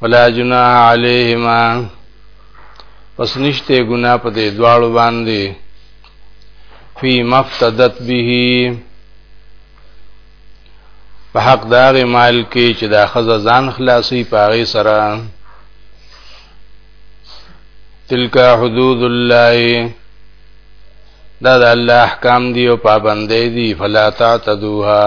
ولا جناح علیهما پس نشته ګنا په دې دواړو باندې فی مفتدت به په حق داغ مال کې چې دا خزه ځان خلاصي پاغي سره تلک حدود الله دا د الله احکام دی او پابندې دي فلا تعتدوها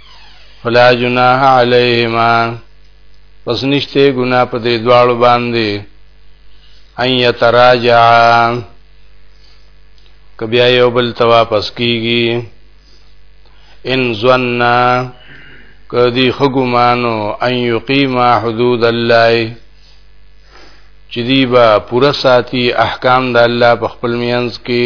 فلا جناح علیهما پس نشته ګنا په دې دواړو باندې ان یتراجع کبیا یو بل ته واپس کیږي ان ظننا کدی خګمانو ان یقیما حدود الله چې دی با پورا ساتي احکام د الله په خپل میانس کې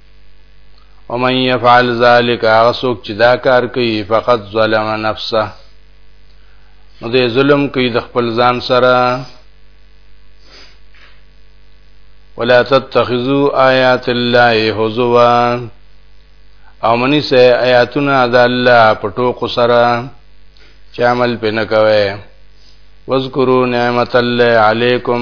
ومن يفعل ذلك هغه څوک چې دا کار کوي فقط ظلم نفسه نو دې ظلم کوي د خپل ځان سره ولا تتخذوا آیات الله هزوا او منی سه آیاتونه د الله په ټوکو سره چې عمل پې نه کوي واذکروا نعمت الله علیکم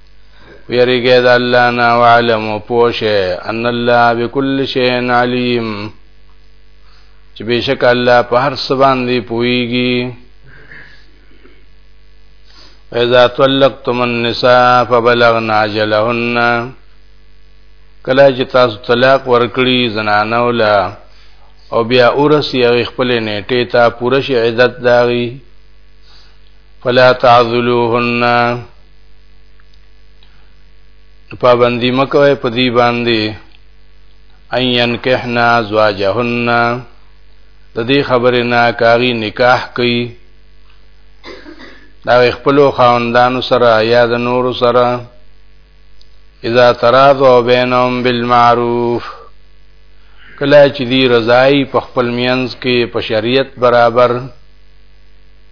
ویریږي د الله نه عالم او پوشه ان الله بكل شيء عليم چې بشک الله په هر څه باندې پويږي اذا طلقتم النساء فبلغن اجلهن کله چې تاسو طلاق ورکړي زنانو لا او بیا اورسی او خپل نیټه ته پوره شي عزت داغي فلا تعذلوهن پابندی مکوه په دې باندې اين کهنا زواجهن د دې خبرې نه کاری نکاح کوي دا خپل خاوندانو سره یا د نور سره اذا تراضوا بينهم بالمعروف کله چې دی رضای په خپل مینز کې په شریعت برابر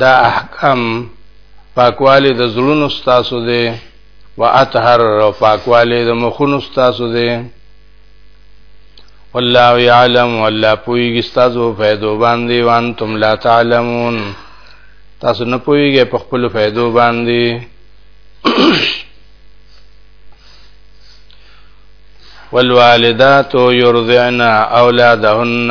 دا احکام پاکوالی د زړونو ستاسو دی و اطهر او پاکوالی د مخونو ستاسو دی والله يعلم والله پويږي ستاسو فائدو باندې وان تم لا تعلمون تاسو نه پويږئ په خپل فائدو باندې والوالدات يرضعن اولادهن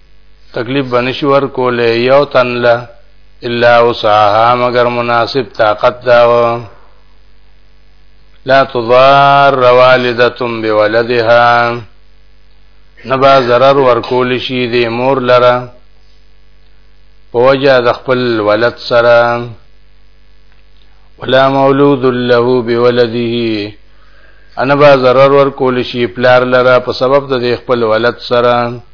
تکلیف بنشي ورکولې یو تن له الا وسعها مگر مناسب طاقت دا لا تضار والده بولدها نبا zarar ورکول شي د مور لره په وجه د خپل ولد سره ولا مولود له بولده انا با zarar ورکول شي پلار لره په سبب د خپل ولد سره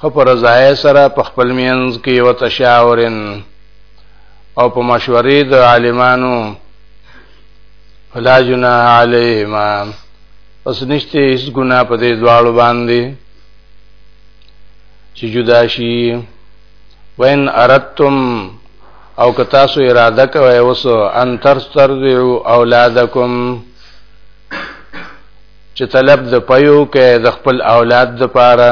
خپر ځای سره په خپل مینز کې یو تشاورن او په مشورې د عالمانو فلا جناح علیهما پس نشته هیڅ ګناه په دې دواړو باندې چې جدا شي وین اردتم او که تاسو اراده کوئ اوس ان تر تر اولادکم چې طلب د پيو کې د خپل اولاد د پاره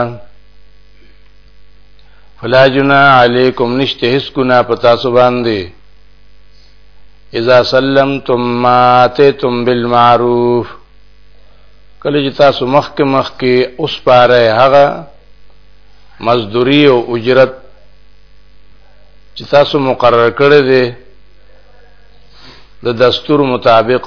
فلا جنا علیکم نشته هیڅ ګنا په تاسو باندې اذا سلمتم ما اتیتم بالمعروف کله چې تاسو مخ کې مخ کې اوس پاره هغه مزدوری او اجرت چې تاسو مقرر کړی دی د دستور مطابق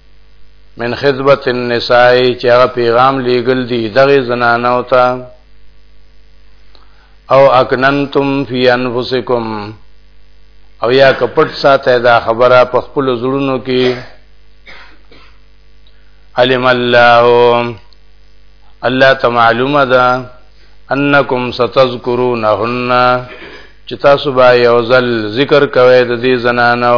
من خدمت النساء چې هغه پیغام لیګل دی دغه زنانو ته او اکننتم فی انفسکم او یا کپټ ساته دا خبره په خپل زړونو کې علم الله الله ته معلومه ده انکم ستذکرونهن چې تاسو به یو ځل ذکر کوئ د دې زنانو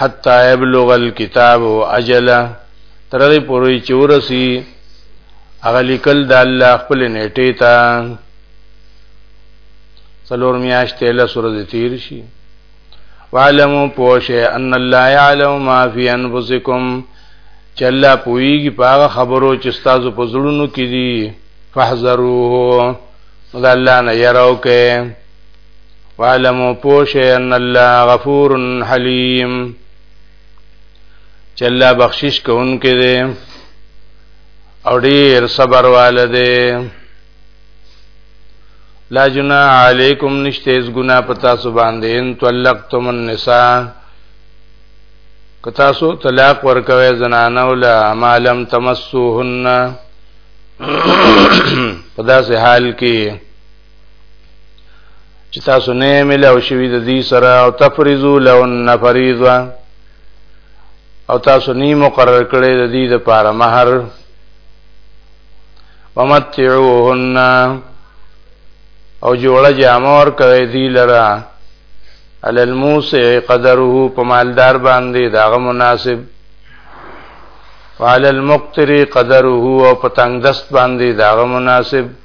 حتا يبلغ الكتاب اجله تر دې پورې چې ورسی هغه لیکل د الله خپل نیټه ته څلور میاشتې له سورې تیر شي وعلموا پوشه ان الله يعلم ما في انفسكم چې الله پويږي په هغه خبرو چې تاسو په زړونو کې دي فاحذروه دا الله نه يرو کې وعلمو پوشه ان الله غفور حلیم چې الله بخشش کوونکی دی او ډیر صبر والده لا جنا علیکم نشته از ګنا پتا سو باندې ان طلقتم النساء کتا سو طلاق ورکوي زنانه ولا ما لم تمسوهن پدا سه حال کې چې تاسو نه ملاو شوي د دې سره او تفریزو لهن فریضه او تاسو نه مقرر کړی د دې د پاره مہر ومتعوهن او جوړه جامور کوي دې لرا علی الموسع قدره په مالدار باندې داغه مناسب وعلى المقتر قدره او پتنګ دست باندې داغه مناسب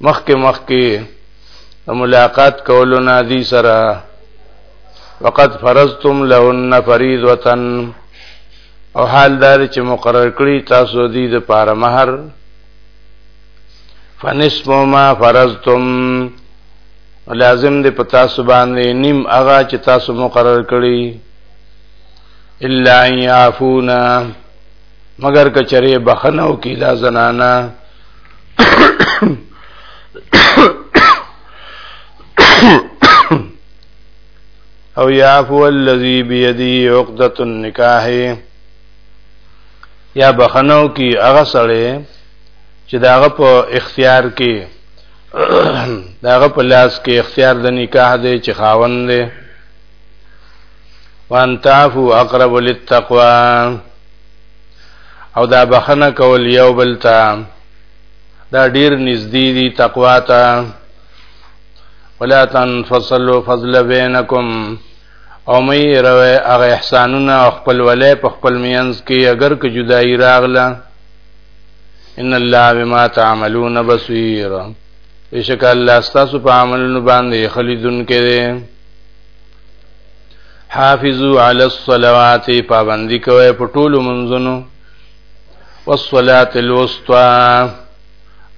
مخکې مخکې ملاقات کولو نه دي سره وقد فرضتم لهن فريضه او حال دار چې مقرر کړی تاسو دې د پاره مہر فنصف ما فرضتم لازم دې پتا سبحانه نیم هغه چې تاسو مقرر کړی الا يعفونا مگر کچره بخنه او کی دا زنانا او یعفو الذی بیدی عقدت النکاح یا بخنو کی هغه سړی چې داغه په اختیار کې داغه په لاس کې اختیار د نکاح دی چې خاوند دی وان تعفو اقرب للتقوا او دا بخنه کول یو بل ته دا ډیر نږدې دي تقوا ته ولا تنفصلوا فضل بینکم او مې روي هغه احسانونه او خپل ولې په خپل مینس کې اگر که جدای راغله ان الله بما تعملون بصیر بشک الله تاسو په عملونو باندې خلیدون کې حافظو علی الصلوات پابندی کوي په ټولو منځونو والصلاه الوسطى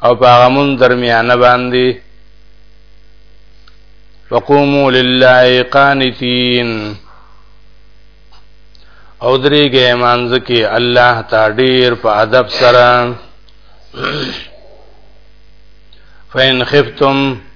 او هغه من درمیانه باندې وقوموا لله قانتين او درېږي مانځ کې الله تا ډیر په ادب سره فین خفتم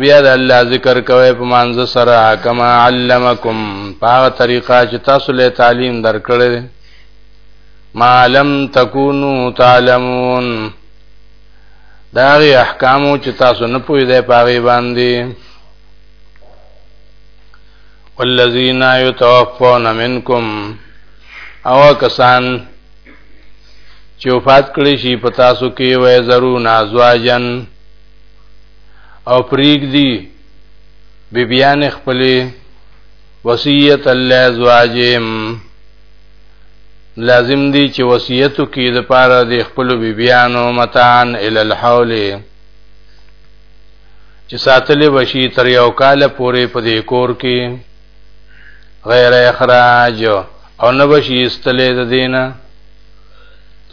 بیا د الله ذکر کوي په مانځ سره کما علمکم په طریقه چې تاسو له تعلیم درکړل ما لم تکونو تعلمون دا غي احکامو چې تاسو نه پوي دی پاغي باندې والذین یتوفون منکم او کسان چې وفات کړي شي په تاسو کې وې زرو نازواجن او پریږدي بیبیان خپلې وصیت الله ازواجهم لازم دی چې وصیتو کې د پاره د خپل بیبیانو متان ال الحول چې ساتلې وشي تر یو کال پورې په دې کور کې غیر اخراج او نه وشي استلې د دینه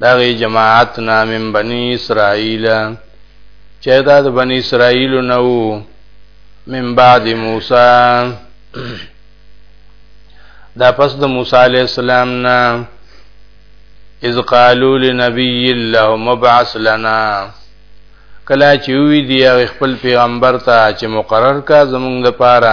دغه جماعت نه من بني اسرائیل چې دا د بني اسرائیل نه وو من بعد موسی دا پس د موسی علی السلام نه اذ قالوا لنبي الله مبعث لنا کلا چې وی دی خپل پیغمبر ته چې مقرر کا زمونږ لپاره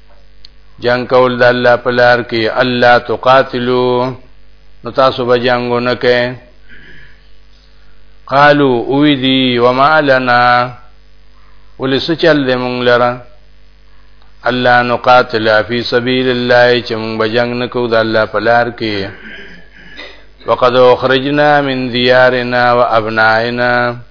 جنگ کول د الله په لار کې الله تقاتلو نو تاسو به جنگ نه کې قالو اوی دی وما لنا ولس چل دې مونږ لره الله نقاتل فی سبیل الله چې مونږ به جنگ نه کوو د الله په لار کې وقد اخرجنا من ديارنا وابنائنا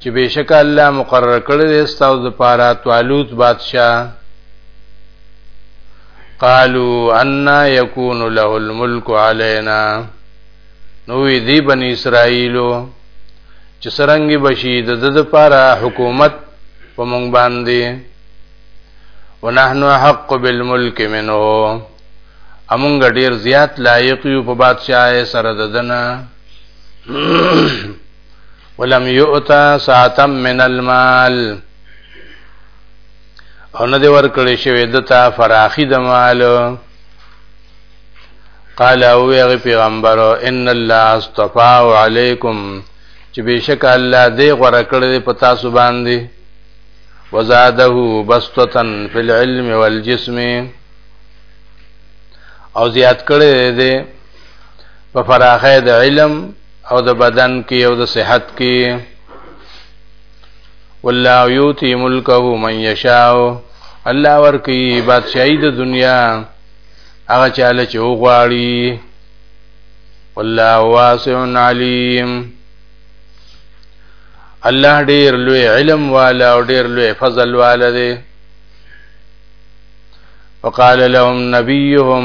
چې بشک الله مقرر کړی دی ستاسو لپاره طالوت بادشاہ قالوا ان يكون له الملك علينا نو دی بنی اسرائیلو چې سرنګ بشي د د لپاره حکومت په مونږ باندې ونحنو حق بالملك منه امونږ ډیر زیات لایق یو په بادشاہ سره ددنه ولم یؤتا ساعتا من المال او نه دی ورکړی شوی دته فراخی د مال قال او وی پیغمبر ان الله استفا علیکم چې بشک الله دې غره کړې په تاسو باندې وزاده بسطتن فی العلم والجسم او زیات کړې دې په فراخه د علم او د بدن کې او د صحت کې والله یوتی ملکه من یشاء الله ورکی بادشاہی د دنیا هغه چاله چې وغواړي والله واسع علیم الله ډیر لوی علم والا او ډیر لوی فضل والا دی وقال لهم نبيهم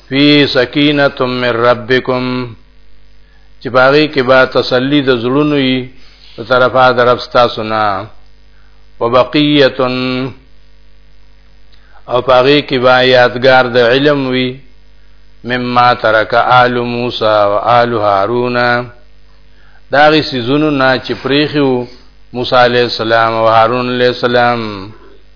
فی سکینه من ربکم چې باغی کې با تسلی د زړونو یي په طرفه د رب تاسو نه وبقیه او باغی کې با یادګار د علم وي مما ترک آل موسی و آل هارون داغی سیزونو نا چی پریخیو موسی علیہ السلام و هارون علیہ السلام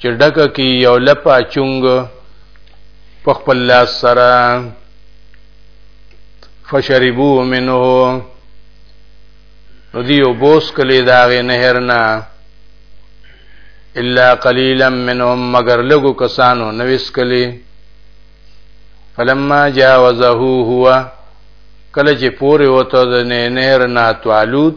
چې ډکه کې یو لپا چونګ په خپل لاس سره فشربو منه نو دیو بوس کلی داغه نهر نه الا قليلا منهم مگر لګو کسانو نویس کلی فلما جاوزه هو کله چې پوره وته د نهر نه توالوت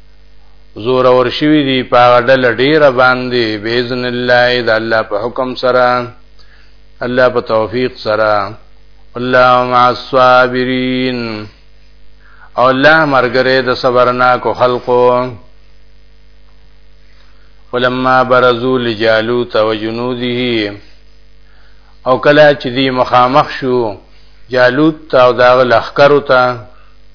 زور اور شوی دی پاغه ډل ډیره باندې باذن الله د الله په حکم سره الله په توفیق سره الله مع الصابرین او الله مرګره د صبرنا کو خلقو ولما برزو لجالوت وجنوده او کله چې دی مخامخ شو جالوت او داغ لخکرو ته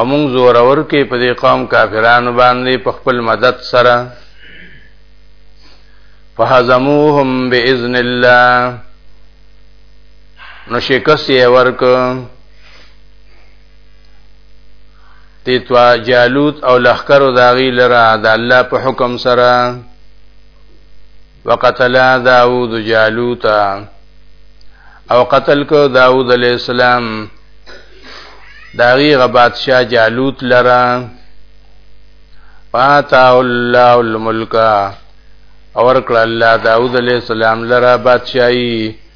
امون زور اور کې په دې قوم کافرانو باندې په خپل مدد سره فهزموهم باذن الله نو شکست یې ورک تیتوا جالوت او لخر داغی لرا د الله په حکم سره وقتل داود جالوت او قتل کو داود علیہ السلام داغی غبادشاہ جالوت لرا فاتاو اللہ الملکہ اور کړه الله داوود علیہ السلام لرا بادشاہي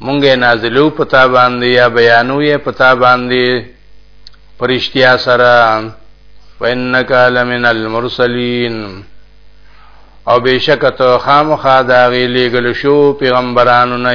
مونږه نازلو پتا باندې یا بیانو یې پتا باندې پرشتیا سره وانک لمن المرسلین او بشکت خامخا دا غی لګل شو پیغمبرانو نه